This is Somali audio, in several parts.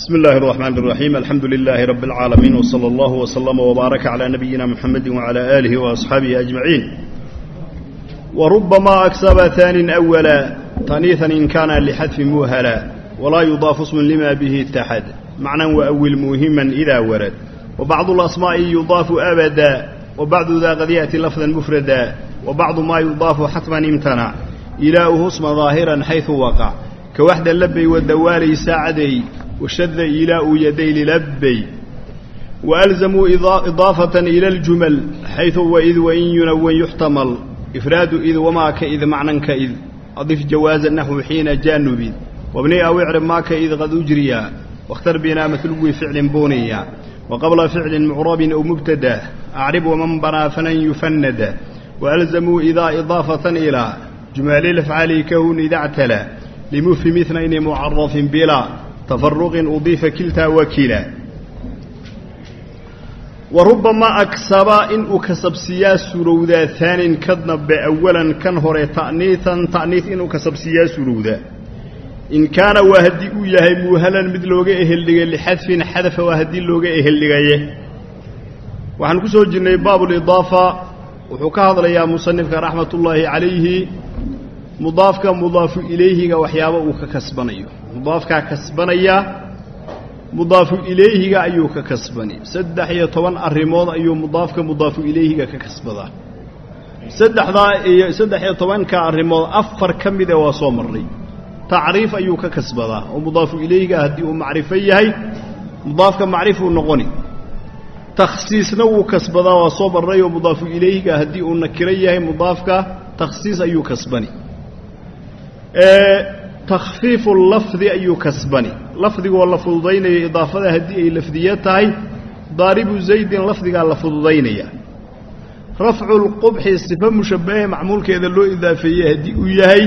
بسم الله الرحمن الرحيم الحمد لله رب العالمين وصلى الله وسلم وبارك على نبينا محمد وعلى آله وأصحابه أجمعين وربما أكسب ثان أولا تانيثا إن كان لحذف موهلا ولا يضاف اسم لما به اتحد معنى وأول مهما إذا ورد وبعض الأسماء يضاف أبدا وبعض ذا قد يأتي لفظا مفردا وبعض ما يضاف حتما امتنع إلهه اسم ظاهرا حيث وقع كوحد اللبي والدوالي ساعدي washada ilaau yaday lilabbay waalzamuu idaafatan ila aljumal xaydu waid wain yunawan yuxtamal ifraadu id wamaa ka id macnan ka id adif jawaaza naxwi xiina jaanubin wabni aw icrib maa ka id qad ujriya wakhtar binaa matluwi ficlin buuniya wa qabla ficlin mucrabin aw mubtada acrib waman banaa falan yufanada waalzamuu idaa idaafatan ilaa jumaalilafcali kahun idactala limufhim itnayni mucarafin bilaa tafaruqin udiifa kiltaa waa kiilaa wa rubbama agsaba inuu kasabsiyaa surowdaa aanin ka dambe awalan kan hore ta'niitan ta'niis inuu kasabsiyaa surowdaa in kaana waa haddii uu yahay muuhalan mid looga eheldhigay lixadfin xadafa waa haddii looga eheldhigaye waxaan ku soo jirnay baabulidaafa wuxuu ka hadlayaa musanifka raxmatullaahi calayhi mudaafka mudaafu ilayhiga waxyaabo uu ka kasbanayo mudaafkaa kasbanaya mudaafu ilayhiga ayuu ka kasbani. Saddex iyo toban arrimood ayuu mudaafka mudaafu ilayhiga ka kasbadaa saddexdaa iyo saddex iyo tobanka arrimood afar ka mida waa soo marnay. Tacriif ayuu ka kasbadaa oo mudaafu ilayhiga haddii uu macrifo yahay mudaafka macrifuu noqoni. Takhsiisna wuu kasbadaa waa soo marnay oo mudaafu ilayhiga haddii uu nakiro yahay mudaafka takhsiis ayuu kasbani takhfiifu lafdi ayuu kasbani. Lafdigoo la fududaynayo idaafada haddii ay lafdiya tahay daaribu zaydin lafdigaa la fududaynaya. Rafcu lqubxi sifa mushabbahe macmuulkeeda loo idaafeeyey haddii uu yahay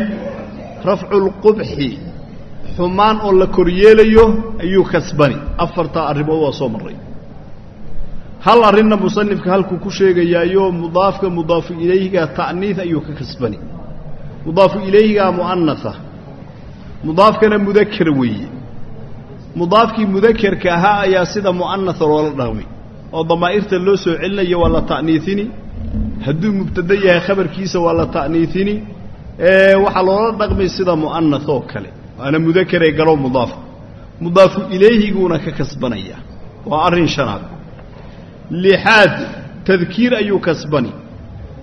rafcu lqubxi xumaan oo la koryeelayo ayuu kasbani. Afartaa arrimood waa soo marray. Hal arrinna musanifka halkuu ku sheegayaayo mudaafka mudaafu ilayhiga ta'niid ayuu ka kasbani. Mudaafu ilayhigaa mu'anasa mudaafkana mudaker weeye. Mudaafkii mudakerka ahaa ayaa sida mu'anasa loola dhaqmi. Oo damaa'irta loo soo celinayo waa la ta'niisini hadduu mubtada yahay khabarkiisa waa la ta'niisini waxaa loola dhaqmay sida mu'anas oo kale. Waana mudakeree galo mudaafka mudaafu ilayhiguuna ka kasbanaya. Waa arrin shanaad. Lixaad tadkiir ayuu kasbani.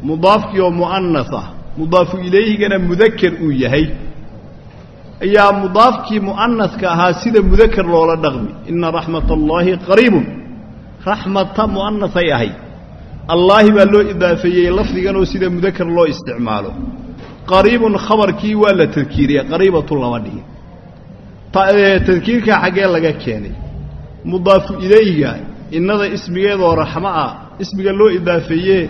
Mudaafkii oo mu'anas ah mudaafu ilayhigana mudaker uu yahay ayaa mudaafkii mu'anaska ahaa sida mudaker loola dhaqmi. Ina raxmata allaahi qariibun. Raxmata mu'anasay ahayd. Allaahi baa loo idaafeeyey lafdiganoo sida mudaker loo isticmaalo. Qariibun khabarkii waa la tadkiiriya qariibatu lama dhihin. Tadkiirkaa xaggee laga keenay. Mudaafu ilayhiga innada ismigeedoo raxmo ah ismiga loo idaafeeyee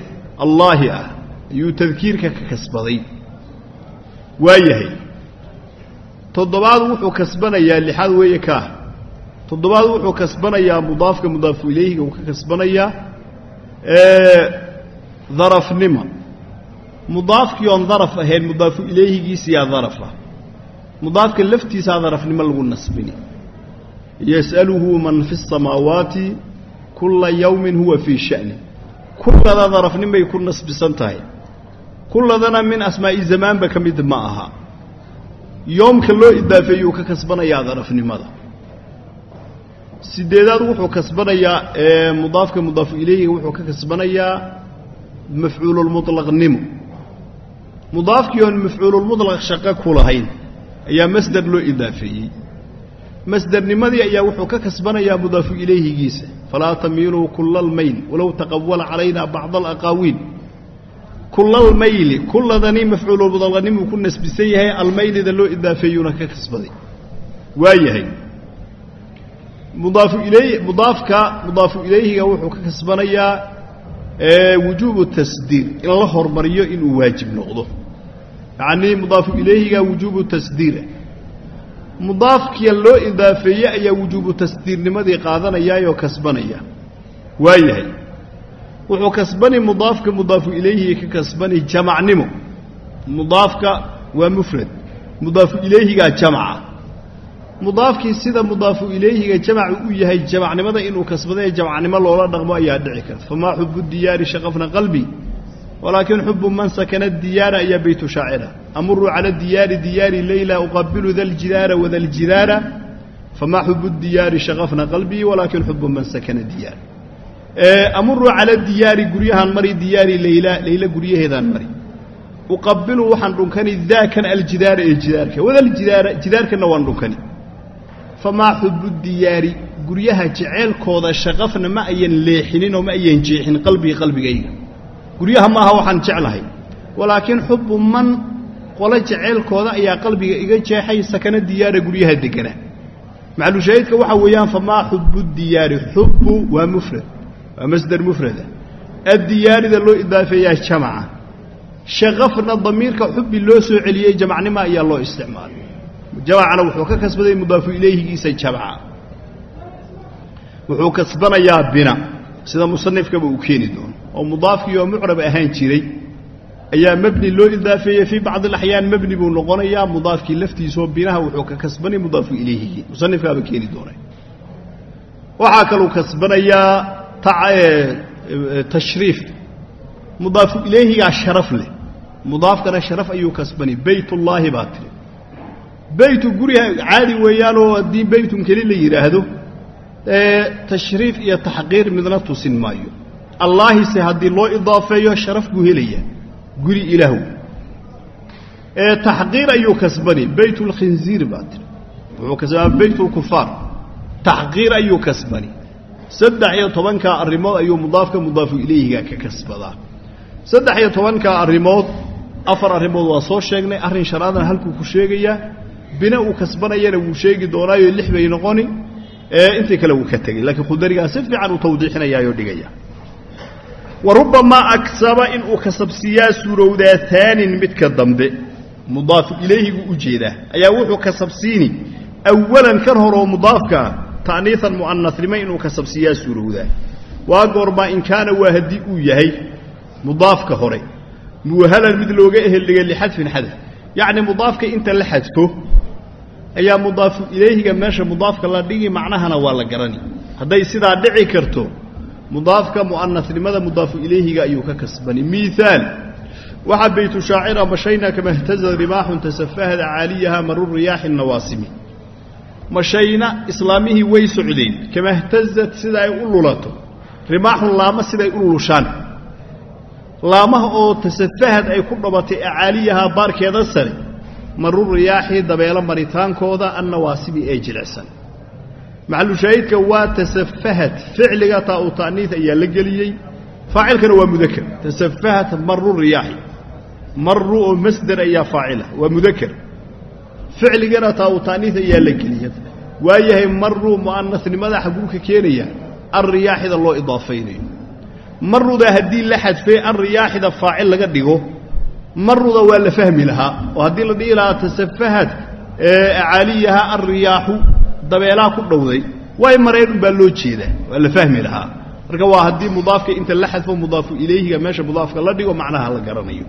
allaahi ah ayuu tadkiirka ka kasbaday. Waa yahay toddobaad wuxuu kasbanayaa lixaad weeye kaah toddobaad wuxuu kasbanayaa mudaafka mudaafu ilayhiga uu ka kasbanayaa darafnima. Mudaafkii oon daraf ahayn mudaafu ilayhigiisiyaa darafa. Mudaafka laftiisaa darafnimo lagu nasbini. Yas'aluhu man fi الsamaawaati kula yawmin huwa fii sha'ni. Kullada darafnimay ku nasbisan tahay. Kulladana min asmaa'i zamaanba ka mid ma aha yoomka loo idaafeeyuu ka kasbanayaa darafnimada sideedaad wuxuu kasbanayaa mudaafka mudaafu ilayhiga wuxuu ka kasbanayaa mafcuululmuطlaqnimo mudaafkii oon mafcuululmuطlaq shaqo ku lahayn ayaa masder loo idaafeeyey. Masdernimadii ayaa wuxuu ka kasbanayaa mudaafu ilayhigiisa. Falaa tamiiluu kula almayl walow taqawala calayna bacd alaqaawiil kulalmayli kulladani mafcuululmuطlaqnimuu ku nasbisan yahay almaylida loo idaafeeyuuna ka kasbaday waa yahay mudaafu ilay mudaafka mudaafu ilayhiga wuxuu ka kasbanayaa wujuubu tasdiir in la hormariyo inuu waajib noqdo. Yacnii mudaafu ilayhiga wujuubu tasdiira mudaafkiya loo idaafeeye ayaa wujuubu tasdiirnimadii qaadanayaayoo kasbanaya waa yahay wuxuu kasbani mudaafka mudaafu ilayhiga ka kasbani jamacnimo. Mudaafka waa mufrad. Mudaafu ilayhigaa jamca mudaafkii sida mudaafu ilayhiga jamacu u yahay jamacnimada inuu kasbada ee jamacnimo loola dhaqmo ayaa dhici karta. Famaa xubu diyaari shaqafna qalbi? Walaakin xubu man sakana diyaara ayaa beytu shaacira. Amuruu cala diyaari diyaari leyla uqabilu da ljidaara wada ljidaara famaa xubu diyaari shaqafna qalbii walaakin xubu man sakana diyaar amuruu cala diyaari guryahaan mari diyaari leyla leyla guryaheedaan mari. Uqabilu waxaan dhunkani daakan aljidaara ee jidaarka. Wadaljidaara jidaarkana waan dhunkani. Famaa xubu diyaari? Guryaha jeceelkooda shaqafna ma ayan leexinin oo ma ayan jeexin qalbii qalbigayga. Guryaha maaha waxaan jeclahay. Walaakiin xubu man qolo jeceelkooda ayaa qalbiga iga jeexay sakana diyaara guryaha degana maclushaahidka waxaa weeyaan famaa xubu diyaari? Xubu waa mufrad waa masder mufrada addiyaarida loo idaafeeyaa jamaca. Shaqafna damiirka xubi loo soo celiyey jamacnimo ayaa loo isticmaalay jamacna wuxuu ka kasbaday mudaafu ilayhigiisa jamca wuxuu kasbanayaa bina. Sida musanifkaba uu keeni doono oo mudaafkii oo mucrab ahaan jiray ayaa mebni loo idaafeeyey fii bacdi alaxyaan. Mebni buu noqonayaa mudaafkii laftiisaoo binaha wuxuu ka kasbanay mudaafu ilayhigii musanifkaaba keeni doonay. Waxaa kaluu kasbanayaa tashriif mudaafu ilayhigaa sharaf leh. Mudaafkana sharaf ayuu kasbani. Beytullaahi baa tiri. Beytu guriha caadi weeyaanoo haddii beytun keli la yidhaahdo tashriif iyo taxqiir midna tusin maayo. Allaahise haddii loo idaafeeyo sharaf buu helayaa. Guri ilaahw taxqiir ayuu kasbani. Beytulkhinziir baa tiri. Wuxuu kasbana beytulkufaar taxqiir ayuu kasbani saddex iyo tobankaa arrimood ayuu mudaafka mudaafu ilayhiga ka kasbadaa saddex iyo tobankaa arrimood afar arrimood waa soo sheegnay arrin shanaadna halkuu ku sheegayaa bina uu kasbanayana wuu sheegi doonaayo lix bay noqoni intii kale wuu ka tegey laakiin khudarigaa si fiican uu tawdiixinayaayoo dhigaya. Wa rubbamaa agsaba inuu kasabsiiyaa suurowdaa aanin midka dambe. Mudaafu ilayhigu u jeedaa. Ayaa wuxuu kasabsiini awalan kan horoo mudaafkaa ta'niian mu'anasnimo inuu kasabsiiyaa suurowdaa waa goormaa in kaana waa haddii uu yahay mudaafka hore. Muwahalan mid looga eheldhigay lixadfin xadaf. Yacni mudaafka inta la xadfo ayaa mudaafu ilayhiga meesha mudaafka la dhigi macnahana waa la garani. Hadday sidaa dhici karto mudaafka mu'anasnimada mudaafu ilayhiga ayuu ka kasbani. Miaal waxaa beytu shaacira mashayna kama htazad rimaaxun tasafahada caaliyaha maru riyaaxi nawaasimi mashayna islaamihii way socdeen. Kama htazad sida ay u lulato. Rimaaxun laama siday u lulushaan. Laamaha oo tasafahad ay ku dhabatay acaaliyahaa baarkeeda sare maru riyaaxi dabeelo maritaankooda annawaasibi ee jilicsan. Maxalushaahidka waa tasafahad. Ficliga taa u ta'niid ayaa la geliyey. Faacilkana waa mudaker tasafahad maru riyaaxi. Maru oo masder ayaa faacila. Waa mudaker ficligana taa u ta'niid ayaa la geliyey waayahay maruu mu'anasnimada xaguu ka keenaya alriyaaxida loo idaafaynayo. Maruda haddii la xadfee alriyaaxida faacil laga dhigo. Maruda waa la fahmi lahaa. Oo haddii la dhihi lahaa tasafahad acaaliyaha alriyaaxu dabeelaha ku dhowday way mareen unbaa loo jeedaa. Waa la fahmi lahaa. Marka waa haddii mudaafka inta la xadfo mudaafu ilayhiga meesha mudaafka la dhigo macnaha la garanayo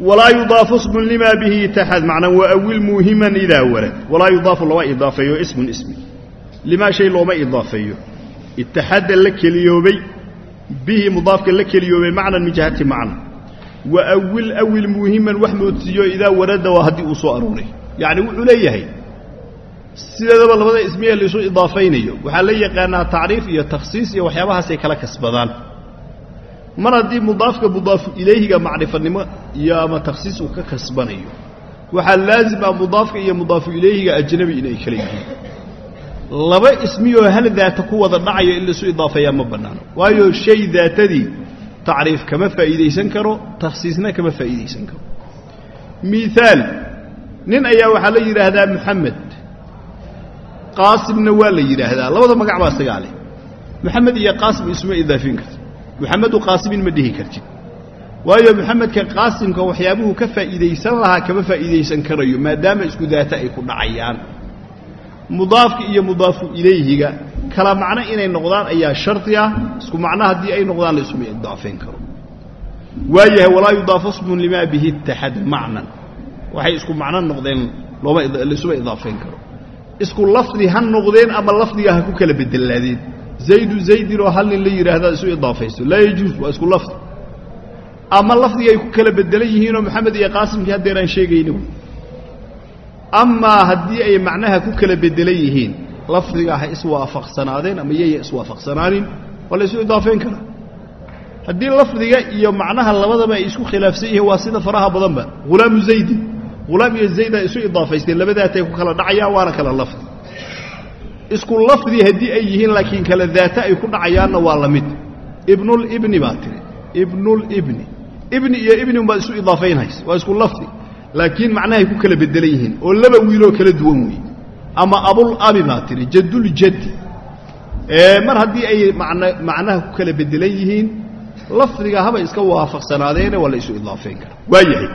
walaa yudaafu smun lima bihi taxad. Macnaa waawil muuhiman idaa warad walaa yudaafu lama idaafeeyo ismun ismi. Limaa shay looma idaafeeyo. Itaxadda la keliyoobay bihi mudaafka la keliyoobay macnan min jihati macna. Wa awil awil muuhiman wax moodsiiyo idaa warada waa haddii uu soo arooray. Yacni wuxuu leeyahay sideedaba labada ismiye laisu idaafaynayo waxaa la yaqaanaa tacriif iyo takhsiis iyo waxyaabahaasay kala kasbadaan mar haddii mudaafka mudaafu ilayhiga macrifanimo iyo ama takhsiis uu ka kasbanayo waxaa laazim ah mudaafka iyo mudaafu ilayhiga ajnabi inay kala yihiin. Laba ismiyoo hal daata ku wada dhacayo in laisu idaafeeyaa ma bannaano. Waayo shay daatadii tacriif kama faa'iidaysan karo takhsiisna kama faa'iidaysan karo. Miaal nin ayaa waxaa la yidhaahdaa moxamed qaasimna waa la yidhaahdaa. Labada magac baa isagaa leh moxamed iyo qaasim isuma idaafin karti moxamedu qaasimin ma dhihi kartid. Waayo moxamedka qaasimka waxyaabuhu ka faa'iidaysan lahaa kama faa'iidaysan karayo maadaama isku daata ay ku dhacayaan. Mudaafka iyo mudaafu ilayhiga kala macno inay noqdaan ayaa shardi ah. Isku macno haddii ay noqdaan la idaafayn karo. Waayahay walaa yudaafu smun limaa bihi itaxad macnan. Waxay isku macno noqdeen looma laisuma idaafayn karo. Isku lafdi ha noqdeen ama lafdiga ha ku kala bedelaadeen zaydu zaydin oo hal nin la yidhaahdaa isu idaafayso. Laa yajuus waa isku lafdi. Ama lafdiga ay ku kala bedelan yihiinoo maxamed iyo qaasimkii haddeer aan sheegayna wey amaa haddii ay macnaha ku kala bedelan yihiin lafdiga ha iswaafaqsanaadeen ama yaya iswaafaqsanaanin waa la isu idaafayn karaa. Haddii lafdiga iyo macnaha labadaba ay isku khilaafsan yihiin waa sida faraha badanba. Hulaamu zaydin. Hulaam iyo zaydaa isu idaafaysteen. Labadaatay ku kala dhacayaan waana kala lafdi isku lafdi haddii ay yihiin laakiin kala daata ay ku dhacayaanna waa la mid. Ibnulibni baa tiri. Ibnulibni ibni. Iyo ibni unbaad isu idaafaynhaysa waa isku lafdi. Laakiin macnahay ku kala bedelan yihiin oo laba wiiloo kala duwan weeye ama abul abi baa tiri jadduljaddi mar haddii ay macnaha ku kala bedelan yihiin lafdiga haba iska waafaqsanaadeene waa la isu idaafayn karaa waa yahay.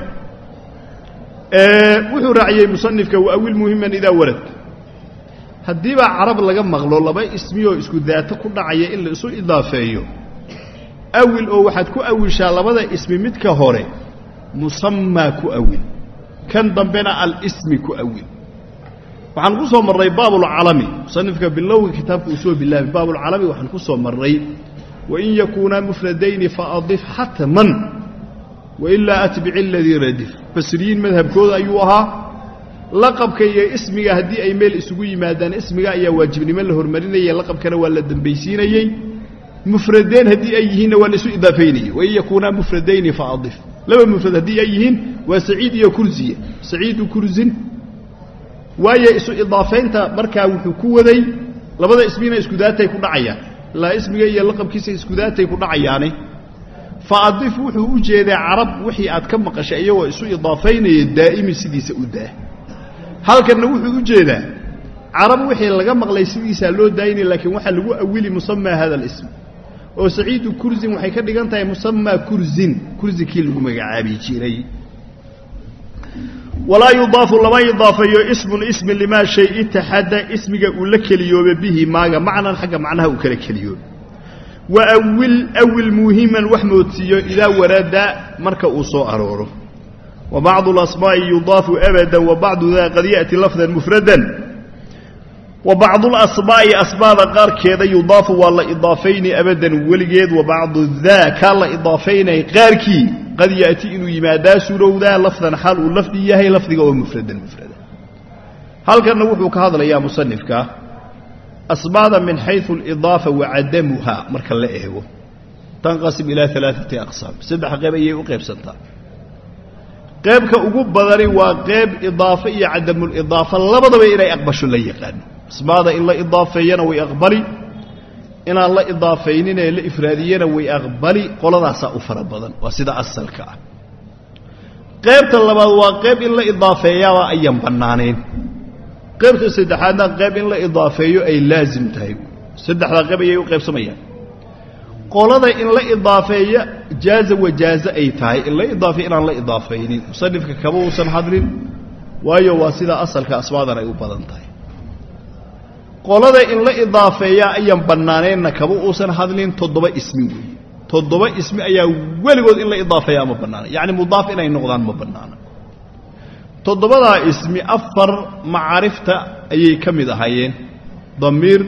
Wuxuu raaciyey musanifka waawil muhiman idaa warad haddiibaa carab laga maqlo laba ismiyoo isku daato ku dhacaya in la isu idaafeeyo. Awil oo waxaad ku awishaa labada ismi midka hore musamaa ku awil. Kan dambena alismi ku awil. Waxaan ku soo marray baabulcalami musanifka bilowga kitaabka uu soo bilaabay baabulcalami waxaan ku soo marray wain yakuunaa mufradayni faadif xatman wailaa atbici aladii radif. Basriyiin madhabkooda ayuu ahaa laqabka iyo ismiga haddii ay meel isugu yimaadaan ismiga ayaa waajibnimo la hormarinayay laqabkana waa la dambaysiinayey mufradeen haddii ay yihiinna waa la isu idaafaynayey wain yakuunaa mufradayni faadif laba mufrad haddii ay yihiin waa saciid iyo kursiya saciidu kursin waayo isu idaafaynta markaa wuxuu ku waday labada ismina iskudaatay ku dhacayaan. Ilaa ismiga iyo laqabkiisa iskudaatay ku dhacayaane. Faadif wuxuu u jeedaa carab wixii aad ka maqashay iyagoo isu idaafaynaya daa'imi sidiisa u daa halkanna wuxuu u jeedaa carab wixii laga maqlay sidiisaa loo daayinaya laakiin waxaa lagu awili musamaa hada alism oo saciidu kursin waxay ka dhigan tahay musamaa kursin kursinkii lagu magacaabi jiray. Walaa yudaafu lama idaafeeyo ismun ismi limaa shay itaxada ismiga uu la keliyoobe bihi maaga macnan xagga macnaha uu kala keliyoobe wa awil awil muhiman wax moodsiiyo idaa warada marka uu soo arooro wa bacdu alasmaa'i yudaafu abada wa bacdu daa qad ya'ti lafdan mufradan. Wa bacdu alasmaa'i asmaada qaarkeeda yudaafu waa la idaafayni abadan weligeed wa bacdu daa kaa la idaafaynay qaarkii qad ya'ti inuu yimaadaa surowdaa lafdan xaal uu lafdi yahay lafdiga oo mufradan mufrada halkanna wuxuu ka hadlayaa musanifka asmaada min xayu alidaafa wa cadamuha marka la eego. Tanqasim ilaa alaaati qeybka ugu badani waa qeyb idaafe iyo cadamulidaafa labadaba inay aqbasho la yaqaano. Asmaada in la idaafeeyana way aqbali inaan la idaafayninee la ifraadiyana way aqbali qoladaasaa u fara badan. Waa sida asalka ah. Qaybta labaad waa qayb in la idaafeeyaaba ayan bannaanayn. Qaybta saddexaadna qayb in la idaafeeyo ay laazim tahay. Saddexdaa qayb ayay u qaybsamayaan qolada in la idaafeeya jaaza wajaaze ay tahay. In la idaafeeyo inaan la idaafaynin. Musanifka kaba uusan hadlin waayo waa sida asalka asmaadan ay u badan tahay. Qolada in la idaafeeyaa ayaan bannaanaynna kaba uusan hadlin toddoba ismi weeye toddoba ismi ayaa weligood in la idaafeeyaa ma bannaana. Yacni mudaaf inay noqdaan ma bannaana. Toddobadaa ismi afar macaarifta ayay ka mid ahaayeen. Damiir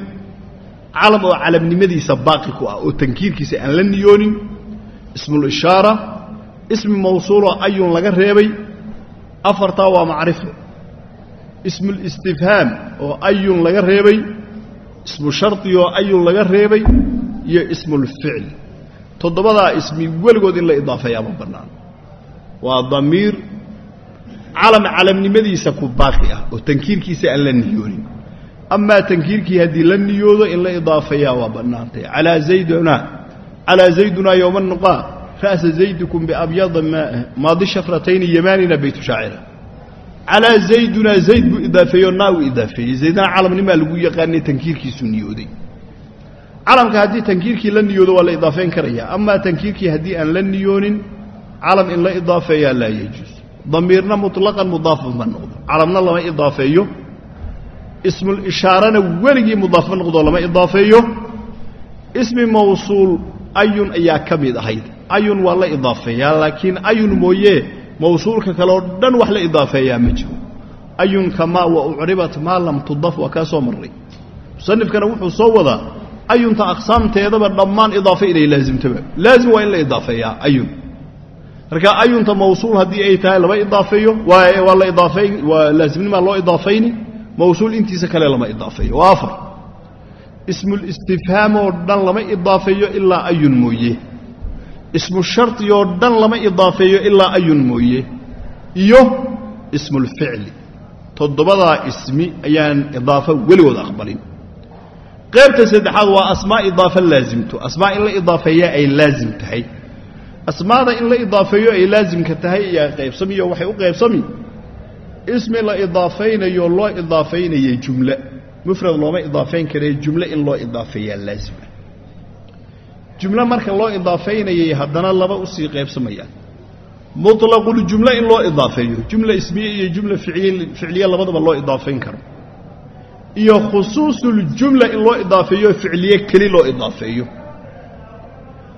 calam oo calamnimadiisa baaqi ku ah oo tankiirkiisa aan la niyoonin ismuulishaara ismi mawsuuloo ayuun laga reebay afartaa waa macrifo. Ismuulistifhaam oo ayuun laga reebay ismu shardi oo ayuun laga reebay iyo ismulficl toddobadaa ismi weligood in la idaafeeyaa ma bannaan. Waa damiir calam calamnimadiisa ku baaqi ah oo tankiirkiisa aan la niyoonin amaa tankiirkii haddii la niyoodo in la idaafeeyaa waa bannaantay calaa zayduna calaa zaydunaa yowma nuqaa ra'sa zaydikum biabyada maadi shafratayni yamaanina baytu shaacira calaa zaydunaa zayd buu idaafeeyo naa uu idaafeeyey zaydna calamnimaa lagu yaqaanay tankiirkiisuu niyooday calamka haddii tankiirkii la niyoodo waa la idaafeyn karayaa amaa tankiirkii haddii aan la niyoonin calam in la idaafeeyaa laa yajuus damiirna muطlaqan mudaafun ma noqdo calamna lama idaafeeyo ismulishaarana weligii mudaaf ma noqdo lama idaafeeyo. Ismi mawsuul ayun ayaa ka mid ahayd. Ayun waa la idaafeeyaa laakiin ayun mooye mawsuulka kale oo dhan wax la idaafeeyaa ma jiro. Ayun kamaa wa ucribat maa lam tudaf waa kaa soo marray. Musanifkana wuxuu soo wadaa ayunta aqsaamteedaba dhammaan idaafe inay laasimtaba laazim waa in la idaafeeyaa ayun. Marka ayunta mawsuul haddii ay tahay lama idaafeeyo waa la idaafayn waa laasimnimaa loo idaafayni mawsuul intiisa kale lama idaafeeyo. Waa afar. Ismulistifhaam oo dhan lama idaafeeyo ilaa ayun mooye. Ismu shardi oo dhan lama idaafeeyo ilaa ayun mooye. Iyo ismulficli toddobadaa ismi ayaan idaafo weligood aqbalin. Qaybta saddexaad waa asmaa idaafa laasimto asmaa in la idaafeeya ay laasim tahay. Asmaada in la idaafeeyo ay laasimka tahay ayaa qaybsamiyo waxay u qaybsami ismi la idaafaynayo loo idaafaynayay jumle. Mufrad looma idaafayn karee jumle in loo idaafeeyaa laasima jumle marka loo idaafaynayay haddana laba u sii qaybsamayaan. Muطlaquljumle in loo idaafeeyo jumla ismiye iyo jumla ficliye labadaba loo idaafayn karo. Iyo khusuusuljumla in loo idaafeeyo ficliye keli loo idaafeeyo.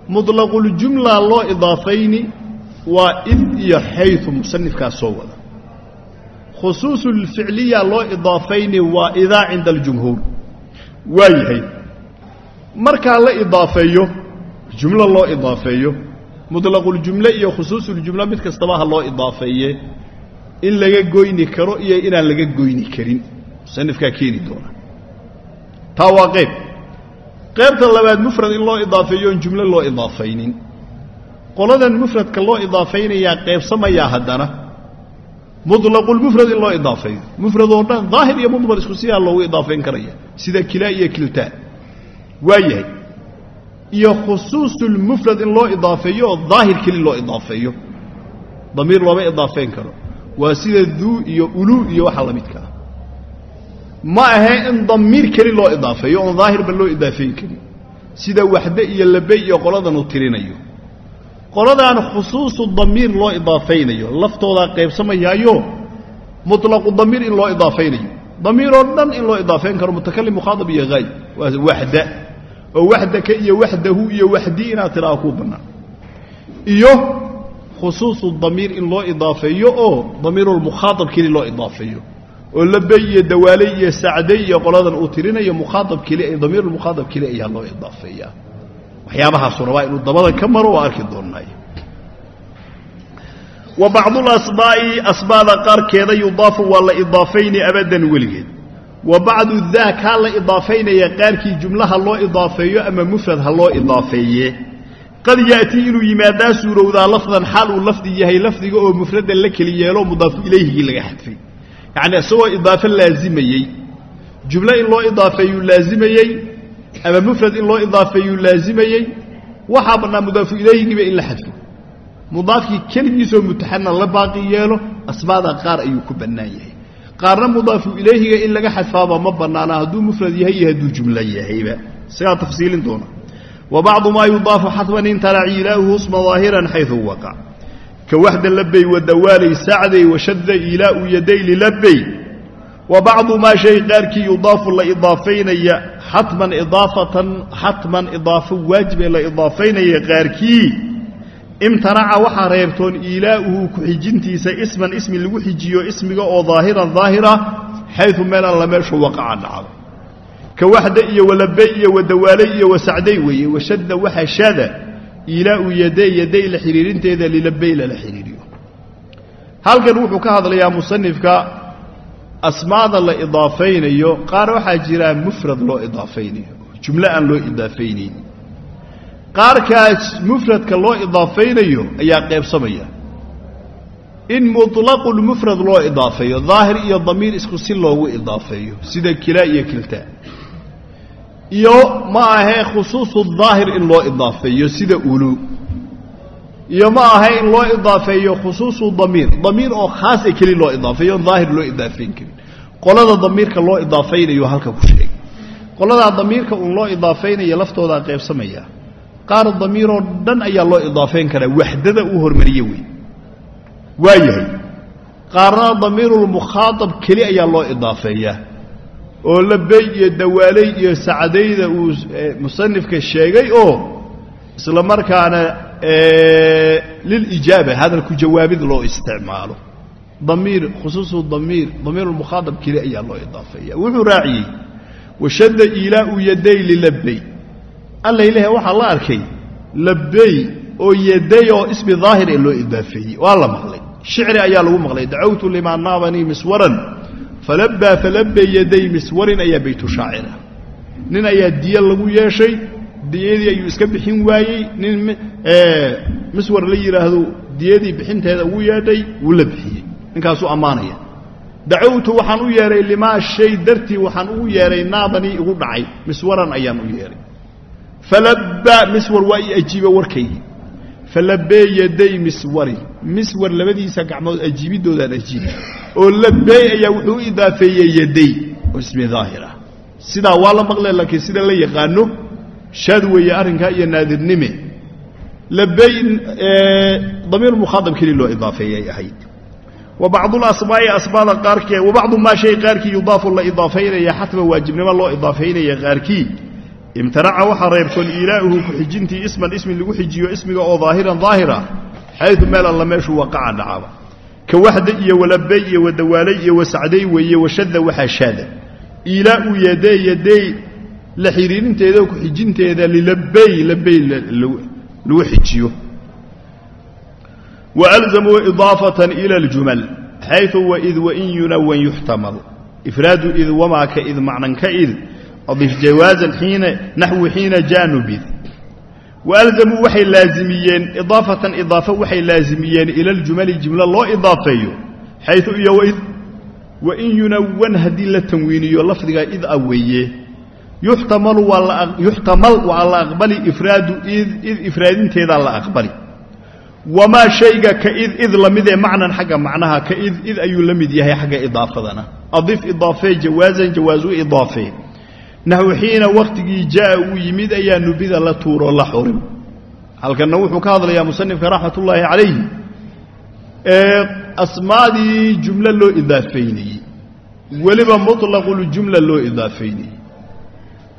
Muطlaquljumla loo idaafayni waa id iyo xayu musanifkaas soo wada khusuusulficliya loo idaafayni waa idaa cinda aljumhuur. Waa yahay. Markaa la idaafeeyo jumlo loo idaafeeyo muطlaquljumle iyo khusuusuljumle mid kastaba ha loo idaafeeye in laga goyni karo iyo inaan laga goyni karin. Musanifkaa keeni doona. Taa waa qayb qaybta labaad mufrad in loo idaafeeyo on jumle loo idaafaynin. Qoladan mufradka loo idaafaynayaa qaybsamayaa haddana muطlaqulmufrad in loo idaafeeyo mufrad oo dhan daahir iyo mudmar isku siyaa loogu idaafayn karaya. Sida kilaa iyo kiltaa waa yahay. Iyo khusuusulmufrad in loo idaafeeyo oo daahir keli loo idaafeeyo damiir looma idaafayn karo. Waa sida duu iyo uluu iyo waxa la midka ah. Ma ahee in damiir keli loo idaafeeyo oon daahirba loo idaafayn karin sida waxde iyo labe iyo qoladan uu tirinayo qoladaan khusuusu damiir loo idaafaynayo laftoodaa qaybsamayaayo muطlaqu damiir in loo idaafaynayo. Damiiroo dhan in loo idaafayn karo mutakalim mukhaaab iyo haayib waa waxda oo waxdaka iyo waxdahu iyo waxdii inaad tidhaha kuu bannaan iyo khusuusu damiir in loo idaafeeyo oo damiirulmukhaaab keli loo idaafeeyo. Oo labey iyo dawaaley iyo sacday iyo qoladan uu tirinayo mukhaaab keli damiirulmukhaaab keli ayaa loo idaafeeyaa waxyaabahaasu rabaa inuu dabada ka maro oo arki doonay wa bacdulasmaa'i asmaada qaarkeeda yudaafu waa la idaafayni abadan weligeed. Wa bacdu daa kaa la idaafaynaya qaarkii jumlaha loo idaafeeyo ama mufrad ha loo idaafeeye. Qad ya'tii inuu yimaadaa suurowdaa lafdan xaal uu lafdi yahay lafdiga oo mufradan la keli yeelo mudaafu ilayhigii laga xadfay. Yacnii isagoo idaafo laazimayey. Jumlo in loo idaafeeyuu laazimayey ama mufrad in loo idaafeeyuu laazimayey waxaa bannaa mudaafu ilayhigiiba in la xadfo. Mudaafkii keligiisoo mutaxana la baaqi yeelo asmaada qaar ayuu ku bannaan yahay. Qaarna mudaafu ilayhiga in laga xadfaaba ma bannaana hadduu mufrad yahay iyo hadduu jumlo yahayba. Isagaa tafsiilin doona. Wa bacdu maa yudaafu xatman intalac iilaahu usma daahiran xayu waqac ka waxda labey wadawaalay sacday washadda iilaau yaday lilabey wa bacdu maa shay qaarkii yudaafu la idaafaynaya xatman idaafatan xatman idaafo waajibee la idaafaynaya qaarkii. Imtanaca waxaa reebtoon iilaa'uhu ku-xijintiisa isman ismi lagu xijiyo ismiga oo daahiran daahira xayu meel alla meeshu waqaca dhacdo. Ka waxda iyo walabe iyo wadawaale iyo wasacday weeye washadda waxa shada iilaa'u yaday yaday la xidhiirinteeda lilabey lala xidhiiriyo halkan wuxuu ka hadlayaa musanifka asmaada la idaafaynayo qaar waxaa jira mufrad loo idaafaynayo jumlo aan loo idaafaynaynin qaarkaas mufradka loo idaafaynayo ayaa qaybsamaya in muطlaqulmufrad loo idaafeeyo daahir iyo damiir isku si loogu idaafeeyo sida kilaa iyo kiltaa iyo ma ahee khusuusu daahir in loo idaafeeyo sida ulu iyo ma ahe in loo idaafeeyo khusuusu damiir. Damiir oo khaasa keli loo idaafeeyo daahir loo idaafayn karin. Qolada damiirka loo idaafaynayo halka ku sheegay qoladaa damiirka uun loo idaafaynayo laftoodaa qaybsamaya. Qaar damiiroo dhan ayaa loo idaafayn karaa waxdada uu hormariye wey waa yahay qaarna damiirulmukhaaab keli ayaa loo idaafeeyaa oo labey iyo dawaaley iyo sacdayda uu musanifka sheegay oo isla markaana lilijaaba hadalku jawaabid loo isticmaalo. Damiir khusuusu damiir damiirulmukhaadab keli ayaa loo idaafeeya wuxuu raaciyey washadda iilaau yaday lilabbey alla ilaah waxaa la arkay labbey oo yaday oo ismi daahir ee loo idaafeeyey waa la maqlay. Shicri ayaa lagu maqlay dacawtu limaa naabanii miswaran falabbaa falabbay yaday miswarin ayaa baytu shaacira nin ayaa diya lagu yeeshay diyadii ayuu iska bixin waayey. Nin miswar la yidhaahdo diyadii bixinteeda ugu yeedhay wuu la bixiyey. Ninkaasuu ammaanaya. Dacawtu waxaan u yeedhay limaa shay dartii waxaan ugu yeedhay naadanii igu dhacay. Miswaran ayaan u yeedhay. Falabba miswar waa ii ajiibe warkaygii falabbee yaday miswari miswar labadiisa gacmood ajiibidoodaan ajiibi oo labbey ayaa wuxuu u idaafeeyey yaday. Oo ismi daahir ah sidaa waa la maqle laakiin sida la yaqaano shaad weeye arrinkaa iyo naadirnime. Labbey damiir mukhaadab keli loo idaafeeyay ahayd. Wa bacdu lasmaa'i asmaada qaarkee wa bacdu maa shay qaarkii yudaafu la idaafaynaya xatma waajibnimo loo idaafaynaya qaarkii. Imtanaca waxaa reebtoon iilaa'uhu ku-xijintii isman ismi lagu xijiyo ismiga oo daahiran daahira xaydu meel alla meeshuu waqaca dhacaba ka waxda iyo walabbey iyo wadawaalay iyo wasacday weeye washadda waxaa shaada. Iilaa'u yadee la xiriirinteeda oo ku-xijinteeda lilabbey labbey lagu xijiyo. Walzamuu idaafatan ila aljumal xayu waid wain yunawan yuxtamal. Ifraadu id wamaa ka id macnan ka id adif jawaazan naxwi xiina jaanubid. Waalzamuu waxay laazimiyeen idaafatan idaafo waxay laazimiyeen ila aljumali jumlo loo idaafeeyo xayu iyo waid wain yunawan haddii la tanwiiniyo lafdiga id a weeye yuxtamal waa la aqbali ifraadu id id ifraadinteedaa la aqbali. Wamaa shayga ka id id la mid ee macnan xagga macnaha ka id id ayuu la mid yahay xagga idaafadana. Adif idaafee jawaazan jawaasu idaafee naxwu xiina wakhtigii jaa'a uu yimid ayaa nubida la tuuroo la xurim halkanna wuxuu ka hadlayaa musanifka raxmatullaahi calayhi ee asmaadii jumlo loo idaafeynayey. Weliba muطlaquljumla loo idaafeynayey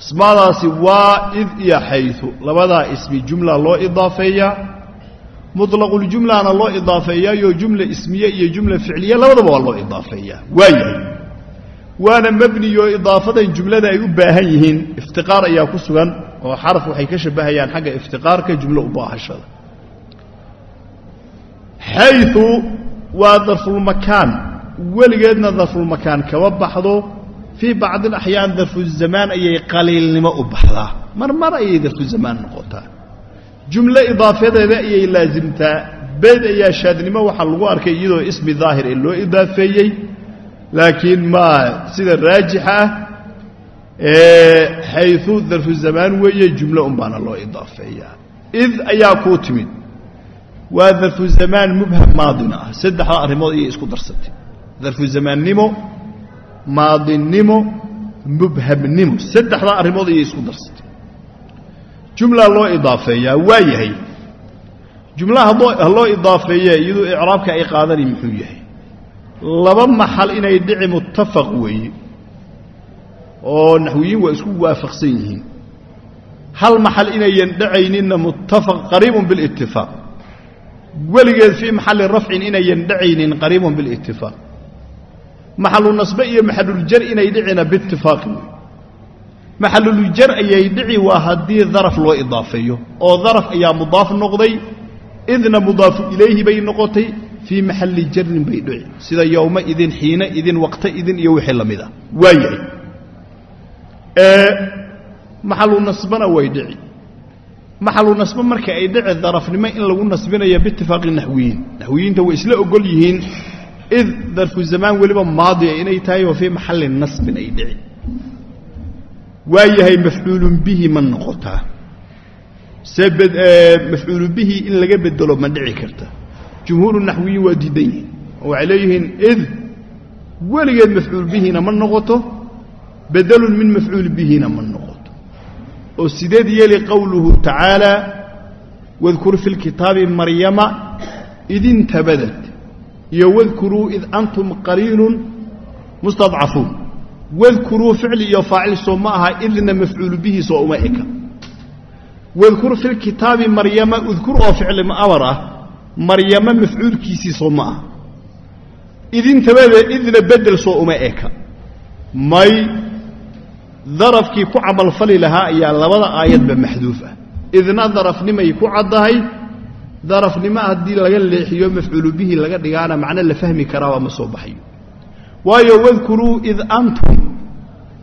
asmaadaasi waa id iyo xayu labadaa ismi jumla loo idaafeeyaa muطlaquljumlana loo idaafeeyaayo jumla ismiye iyo jumla ficliye labadaba waa loo idaafeeyaa waayahay waana mebniyo idaafadan jumlada ay u baahan yihiin. Iftiqaar ayaa ku sugan oo xaraf waxay ka shabbahayaan xagga iftiqaarka jumlo u baahashada. Xayu waa darfulmakaan weligeedna darfulmakaan kama baxdo fii bacdi alaxyaan darfuzamaan ayay qaliilnimo u baxdaa. Mar mar ayay darfuzamaan noqotaa. Jumlo idaafadeeda ayay laasimtaa beed ayaa shaadnimo waxaa lagu arkay iyadoo ismi daahir ee loo idaafeeyey. Laakiin maa sida raajixa ah xayu darfu zamaan weeye jumlo un baana loo idaafeeyaa. Id ayaa kuu timid. Waa darfu zamaan mubham maadina ah. Saddexdaa arrimood ayay isku darsatay. Darfu maadinnimo mubhamnimo saddexdaa arrimood ayay isku darsatay. Jumla loo idaafeeyaa waa yahay. Jumla loo idaafeeye iyadoo icraabka ay qaadani muxuu yahay. Laba maxal inay dhici muttafaq weeye oo naxwiyiin waa isku waafaqsan yihiin. Hal maxal inayan dhacayninna muttafaq qariibun bilitifaaq weligeed fii maxalli rafcin inayan dhacaynin qariibun bilitifaaq maxalu nasbe iyo maxaluljar inay dhicina biitifaaqi wey maxaluljar ayay dhici waa haddii daraf loo idaafeeyo oo daraf ayaa mudaaf noqday idna mudaafu ilayhi bay noqotay fii maxalli jarin bay dhici. Sida yowma idin xiina idin waqta idin iyo wixii la mid ah waa yahay way dhici. Maxalu marka ay dhici darafnimo in lagu nasbinayo biitifaaqi naxwiyiin naxwiyiinta way isla ogol yihiin id darfu zamaan weliba maadiya inay tahay oo fii maxalli nasbin ay dhici waa yahay mafcuulun bihi ma noqotaa se mafcuulu bihi in laga bedelo ma dhici karta jumhuuru naxwiyiin waa diidan yihiin oo waxay leeyihiin id weligeed mafcuul bihina ma noqoto bedelun min mafcuul bihina ma noqoto oo sideed yeeli qowluhu tacaala wadkur fi lkitaabi maryama idintabadat iyo wadkuruu id antum qaliilun mustadcafuun. Wadkuruu ficli iyo faacil soo ma aha idna mafcuulu bihi soo uma eka. Wadkur fi lkitaabi maryama udkur oo ficli amar ah maryama mafcuulkiisii soo ma aha. Idintabada idna bedel soo uma eka. May darafkii ku camalfali lahaa ayaa labada aayadba maxduuf ah. Idna darafnimay ku caddahay darafnimo haddii laga leexiyo mafcuulu bihi laga dhigaana macno la fahmi karaa waa ma soo baxayo. Waayo wadkuruu id antum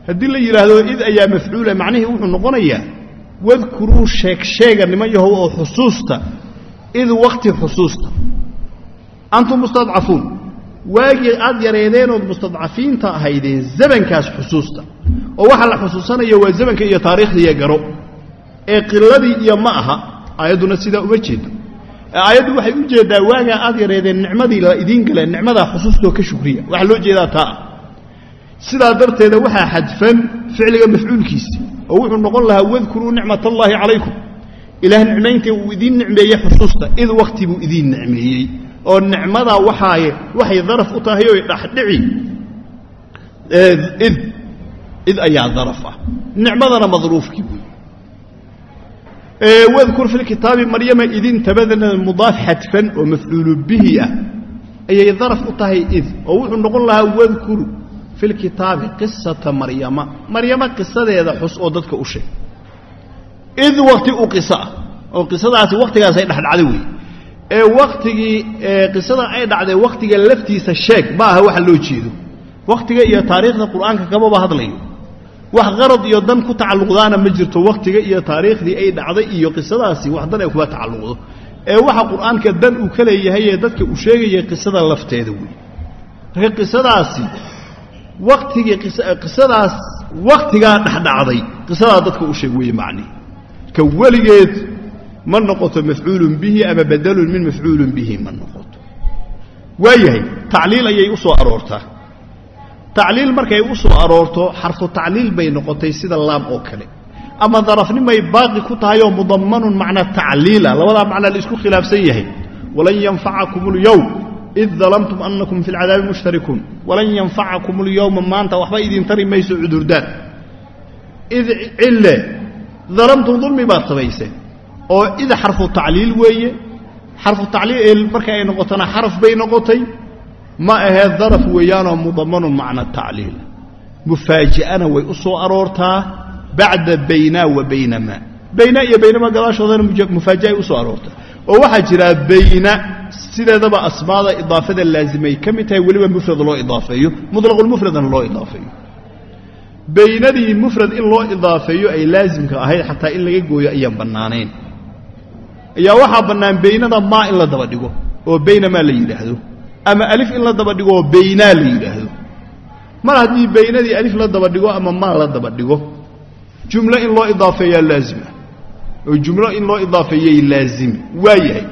haddii la yidhaahdo id ayaa mafcuula macnihii wuxuu noqonayaa wadkuruu sheeg sheega niman yahow oo xusuusta id wakti xusuusta. Antum mustadcafuun waagii aad yareedeenood mustadcafiinta ahaydeen zamankaas xusuusta. Oo waxaa la xusuusanayo waa zamanka iyo taariikhdiiyo garo. Ee qiladii iyo ma aha aayadduna sidaa uma jeedo aayaddu waxay u jeeddaa waagaa aad yareedeen nicmadii la idiin galeen nicmadaa xusuustoo ka shukriya. Waxaa loo jeedaa taa. Sidaa darteeda waxaa xadfan ficliga mafcuulkiisi oo wuxuu noqon lahaa wadkuruu nicmat allaahi calaykum. Ilaah nicmaynta uu idiin nicmeeye xusuusta id wakti buu idiin nicmeeyey. Oo nicmadaa waxaaye waxay daraf u tahay oy dhexdhici id id ayaa daraf ah. Nicmadana madruufkii buy wadkur fi lkitaabi maryama idin tabadana mudaaf xadfan oo mafcuulu bihi ah. Ayay daraf u tahay id oo wuxuu noqon lahaa wadkuru fi lkitaabi qisata maryama. Maryama qisadeeda xus oo dadka u sheeg. Id wakti u qiso ah oo qisadaasi wakhtigaasay dhexdhacday wey. Ee wakhtigii qisada ay dhacday wakhtiga laftiisa sheeg ma aha waxa loo jeedo. Wakhtiga iyo taariikhda qur'aanka kamaba hadlayo wax qarad iyo dan ku tacalluqdaana ma jirto wakhtiga iyo taariikhdii ay dhacday iyo qisadaasi wax dan ay kuma tacalluqdo. Ee waxa qur'aanka dan uu ka leeyahay ee dadka uu sheegaya qisada lafteeda wey marka qisadaasi wakhtigii qisadaas wakhtigaa dhexdhacday qisadaa dadka u sheeg weeye macnihi ka weligeed ma noqoto mafcuulun bihi ama badalun min mafcuulun bihi ma noqoto. Waayahay tacliil ayay u soo aroortaa tacliil markay u soo aroorto xarfu tacliil bay noqotay sida laam oo kale. Ama darafnimay baaqi ku tahay oo mudammanun macna tacliila labadaa macnaa la isku khilaafsan yahay. Walan yanfacakum اlyowm id dalamtum anakum fi lcadaabi mushtarikuun. Walan yanfacakum اlyowma maanta waxba idin tari mayso cudurdaan id cille dalamtum dulmi baad samayseen oo id xarfu tacliil weeye. Xarfu tacliil marka ay noqotona xaraf bay noqotay ma ahee daraf weeyaanoo mudammanun macna tacliil. Mufaaji'ana way u soo aroortaa bacda baynaa wa baynamaa bayna iyo baynama gadaashoodana mufaaji'a ay u soo aroortaa oo waxaa jira bayna sideedaba asmaada idaafada laazimay ka mid tahay weliba mufrad loo idaafeeyo mutlaqulmufradna loo idaafeeyo. Baynadii mufrad in loo idaafeeyo ay laazimka ahayd xataa in laga gooyo ayaan bannaanayn. Ayaa waxaa bannaan baynada maa in la daba dhigo oo baynamaa la yidhaahdo ama alif in la daba dhigo oo baynaa la yidhaahdo. Mar haddii baynadii alif la daba dhigo ama maa la daba dhigo jumlo in loo idaafeeyaa laazima. Oo jumlo in loo idaafeeyey laazimi waa yahay.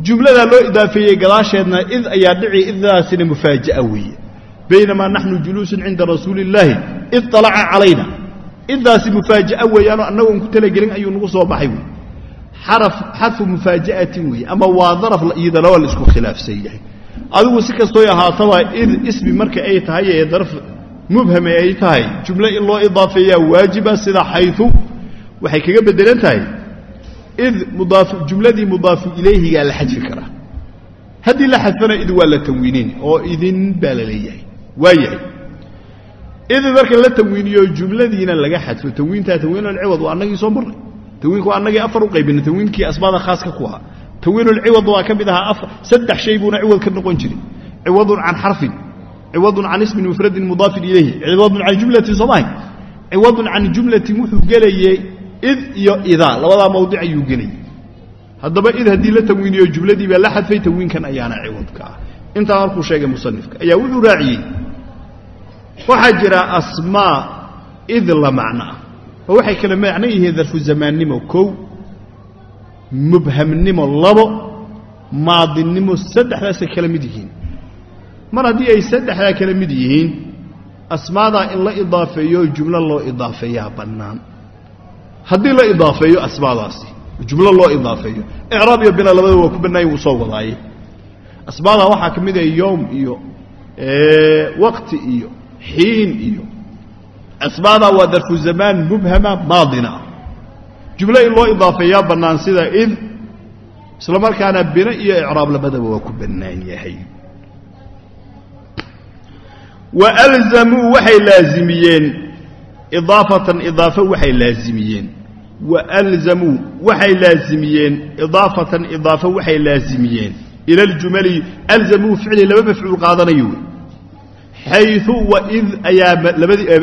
Jumladaa loo idaafeeyey gadaasheedna id ayaa dhici iddaasina mufaaja'a weeye. Baynamaa naxnu juluusun cinda rasuuli illaahi id alaca calayna. Iddaasi mufaaja'a weeyaanoo annagoon ku talagelin ayuu nagu soo baxay wey xarfu mufaaja'atin weeye. Ama waa daraf iyadana waa la isku khilaafsan yahay adigu si kastooy ahaataba id ismi marka ay tahay ee daraf mubhame ay tahay jumlo in loo idaafeeyaa waajiba sida xayu waxay kaga bedelan tahay id jumladii mudaafu ilayhigaa la xadfi karaa haddii la xadfana id waa la tanwiinin oo idin baa la leeyahay waa yahay id marka la tanwiiniyo jumladiina laga xadfo tanwiintaa tanwiinulciwad waa annagii soo marnay tanwiinku annagii afar u qaybina tanwiinkii asbaada khaaska ku ahaa tanwiinulciwad waa ka mid ahaa saddex shay buuna ciwad ka noqon jiray. Ciwadun can xarfin ciwadun can ismin mufradin mudaafin ilayhi ciwadun can jumlatin soomahay ciwadun can jumlatin wuxuu gelayey id iyo idaa labadaa mawdic ayuu gelayay haddaba id haddii la tanwiiniyo jumladii baa la xadfay tanwiinkan ayaana ciwadka ah. Intaa markuu sheegay musanifka ayaa wuxuu raaciyey. Waxaa jira asmaa id la macno ah oo waxay kala macno darfu zamaannimo kow mubhamnimo labo maadinimo saddexdaasay kala mid yihiin. Mar haddii ay saddexdaa kala mid yihiin asmaadaa in la idaafeeyo jumlo loo idaafeeyaa bannaan. Haddii la idaafeeyo asmaadaasi jumlo loo idaafeeyo. Icraab iyo bina labada waa ku bannaaya wuu soo wadaaye. Asmaadaa waxaa ka mid ah yowm iyo waqti iyo xiin iyo. Asmaadaa waa darfu zamaan mubhama maadina. ah jumlo loo idaafeeyaa bannaan sida id isla markaana bina iyo icraab labadaba waa ku bannaan yahay. Wa alzamuu waxay laazimiyeen. Idaafatan idaafo waxay laazimiyeen. Wa alzamuu waxay laazimiyeen. Idaafatan idaafo waxay laazimiyeen. Ila aljumali alzamuu ficli laba mafcuul qaadanayo. Wey xayu waid ayaa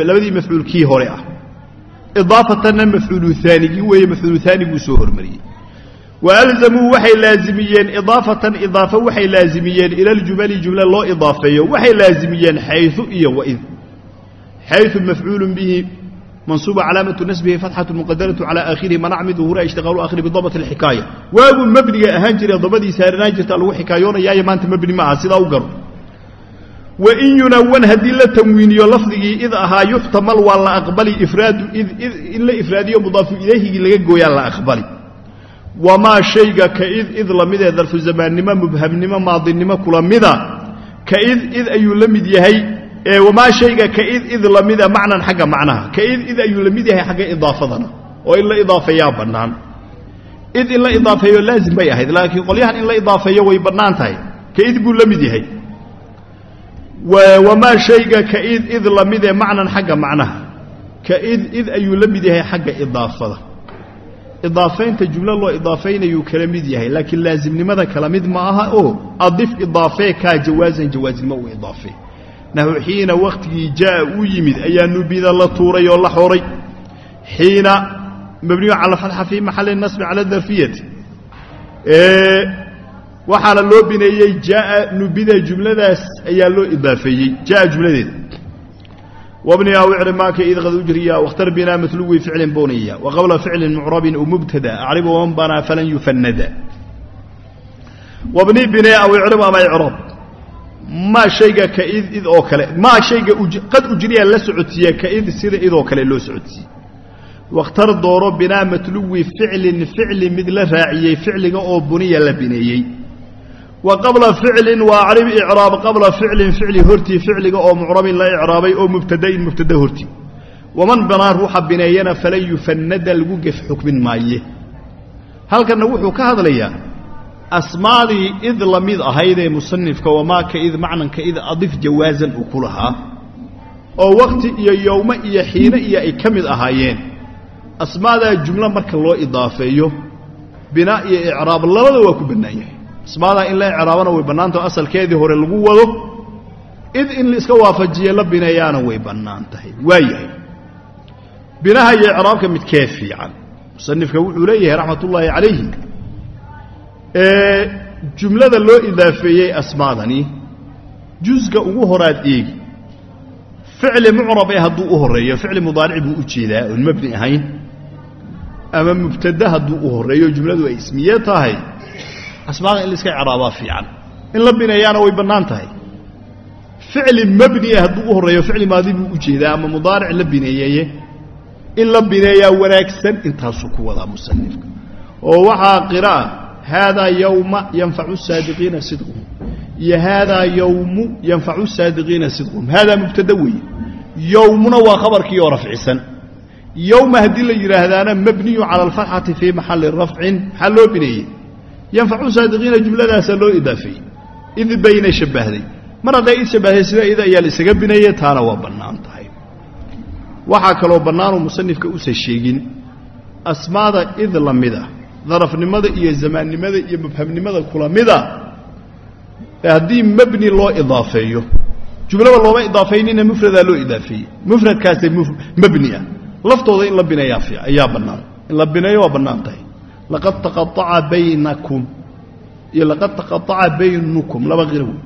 labadii mafcuulkii hore ah idaafatanna mafcuulu aanigii weeye mafcuulu aaniguu soo hormariyey. Wa alzamuu waxay laazimiyeen idaafatan idaafo waxay laazimiyeen ila aljumali jumle loo idaafeeyo waxay laazimiyeen xayu iyo waid. Xayu mafcuulu bihi mansuuba calaamatu nasbihi fatxatu muqadaratu cala aakhirihi manac min duhuura ishtiqaalu aakhiri bidabat alxikaaya. Waaguu mebniga ahaan jiray dabadii saaranaan jirta lagu xikaayoonayaayo maanta mebni ma aha sidaa u garo wain yunawan haddii la tanwiiniyo lafdigii id ahaa yuxtamal waa la aqbali ifraadu in la ifraadiyo mudaafu ilayhigii laga gooyaa la aqbali. Wamaa shayga ka id id lamidee darfu zamaannimo mubhamnimo maadinimo kula mida ka id ayuu la mid yahay. Wamaa shayga ka id id lamida macnan xagga macnaha. Ka id ayuu la mid yahay xagga idaafadana oo in la idaafeeyaa bannaan. Id in la idaafeeyo laazim bay ahayd laakiin qolyahan in la idaafeeyo way bannaan tahay. Ka id buu la mid yahay wamaa shayga ka id id lamidee macnan xagga macnaha. Ka id ayuu la mid yahay xagga idaafada. Idaafaynta jumlo loo idaafaynayuu kala mid yahay laakiin laasimnimada kala mid ma aha oo adif idaafee kaa jawaasan jawaasnimo u idaafee. Nahu xiina wakhtigii jaa'a uu yimid ayaa nubida la tuuray oo la xoray xiina mabniyu cala fatxa fii maxalli nasbi cala darfiyati waxaana loo bineeyey jaaa nubida jumladaas ayaa loo idaafeeyey jaa jumladeeda. Wabni aw icrimaaka id qad ujriya wakhtar binaa matluwi ficlin buniya wa qabla ficlin mucrabin u mubtada acrib waman banaa falan yufanada wabni bine aw icrib ama icrab maa shayga ka id id oo kale maa shayga qad ujriya la socodsiiya ka id sida idoo kale loo socodsiiye wakhtar dooro binaa matluwi ficlin ficli mid la raaciyey ficliga oo buniya la bineeyey wa qabla ficlin waa acrib icraab qabla ficlin ficli hortii ficliga oo mucrabin la icraabay oo mubtadain mubtada hortii waman banaa ruuxa bineeyana falan yufanada lagu gef xukmin maaye. Halkanna wuxuu ka hadlayaa asmaadii id la mid ahaydee musanifka wamaaka id macnanka id adif jawaasan uu ku lahaa oo wakti iyo yowmo iyo xiine iyo ay ka mid ahaayeen. Asmaadaa jumlo marka loo idaafeeyo binaa iyo icraab labada waa ku bannaan yahay asmaadaa in la icraabana way bannaantao asalkeedii hore lagu wado. Id in laiska waafajiye la bineeyaana way bannaan tahay. Waa yahay binaha iyo icraabka midkee fiican. Musanifka wuxuu leeyahay raxmat ullaahi calayhi jumlada loo idaafeeyey asmaadani jusga ugu horaad eegi. Ficli mucrab ee hadduu u horeeyo ficli mudaaric buu u jeedaa oon mabni ahayn ama mubtada hadduu u horeeyo jumladu ay ismiye tahay asmaada in laiska icraabaa fiican. In la bineeyaana way bannaan tahay. Ficli mabnia hadduu u horeeyo ficli maadi buu u jeedaa ama mudaaric la bineeyeye in la bineeyaa wanaagsan intaasuu ku wadaa musanifka. Oo waxaa qira'a haadaa yowma yanfacu saadiqiina sidquhum. Iyo haadaa yowmu yanfacu saadiqiina sidquhum. Haadaa mubtada weeye. Yowmuna waa khabarkii oo rafcisan. Yowma haddii la yidhaahdaana mabniyu cala alfatxati fii maxalli rafcin maxaa loo bineeyey yanfacu saadiqiina jumladaasaa loo idaafeeyey id bayna shabbahday. Mar hadday id shabbahday sida id ayaa la isaga taana waa bannaan tahay. Waxaa kaloo bannaanoo musanifka usa sheegin asmaada id la mida darafnimada iyo zamaannimada iyo mubhamnimada kula mida haddii mabni loo idaafeeyo jumlaba looma idaafeynina mufradaa loo idaafeeyey. Mufradkaasee mabni ah laftooda in la bineeyaa ayaa bannaan. In la bineeyo waa bannaan tahay laqad taqaaca baynakum iyo laqad taqaaca baynukum laba qira wey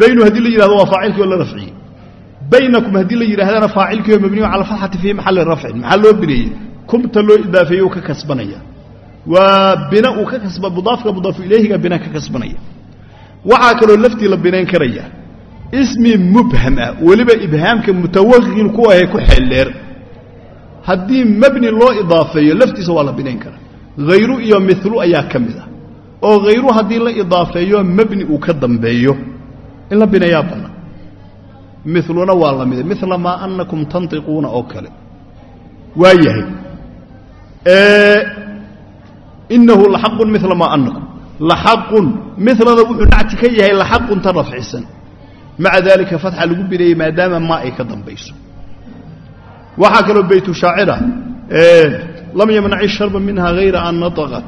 baynu haddii la yidhahdo waa faacilkii oo la rafciyey baynakum haddii la yidhahdana faacilkii oo mabniyu cala alfatxati fii maxalli rafcin maxaa loo bineeyey kumta loo idaafeeye uu ka kasbanaya waa bina uu ka kasba mudaafka mudaafu ilayhiga bina ka kasbanaya waxaa kaloo laftii la binayn karaya ismi mubham ah weliba ibhaamka mutawaqil ku ahee ku xeeldheer haddii mabni loo idaafeeyo laftiisa waa la binayn karaa hayru iyo milu ayaa ka mid ah. Oo hayru haddii la idaafeeyo mabni uu ka dambeeyo. In la binayaa bannaan miluna waa la mida mila maa anakum tantiquuna oo kale. Waa yahay. Inahu laxaqun mila maa anakum laxaqun milada wuxuu nacti ka yahay laxaqun ta rafcisan. Maca daalika fatxa lagu bineeyey maadaama maa ay ka dambayso. Waxaa kaloo baytu shaacira lam yamnaci sharba minha hayra an nataqat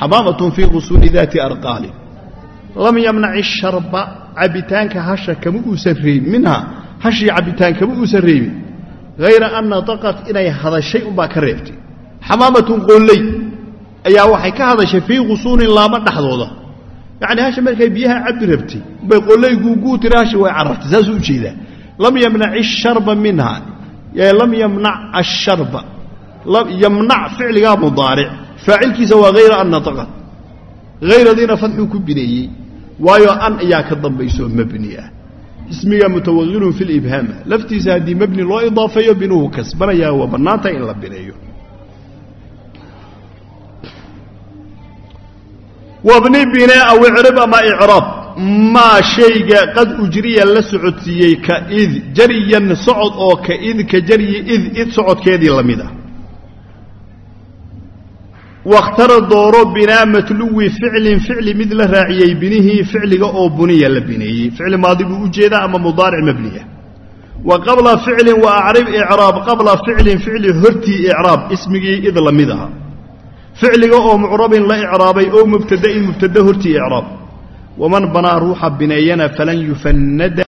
xamaamatun fii qusuuni daati arqaali lam yamnaci sharba cabitaanka hasha kama uusan reebin minhaa hashii cabitaan kama uusan reebin hayra an nataqat inay hadashay unbaa ka reebtay xamaamatun qolley ayaa waxay ka hadashay fii qusuunin laama dhexdooda yacni hasha markay biyaha cabbi rabtay bay qolley guuguu tiri hashi way carartay saasuu u jeedaa lam yamnaci sharba minha lam yamnac ficligaa mudaaric. Faacilkiisa waa hayra an nataqat hayradiina fadxuu ku bineeyey. Waayo an ayaa ka dambayso mabni ah. Ismiga mutawaqilun fi libhaama laftiisa haddii mabni loo idaafeeyo binuhu kasbanayaa waa bannaanta in la bineeyo. Wabni bine aw icrib ama icraab maa shayga qad ujriya la socodsiiyey ka id jariyan socod oo ka id ka jaryi id id socodkeedii la mid ah wakhtara dooro binaa matluwi ficlin ficli mid la raaciyey binihii ficliga oo buniya la bineeyey ficli maadi buu u jeedaa ama mudaaric mabniya wa qabla ficlin wa acrib icraab qabla ficlin ficli hortii icraab ismigii id la mid aha ficliga oo mucrabin la icraabay oo mubtada'in mubtada hortii icraab waman banaa ruuxa bineeyana falan yufanada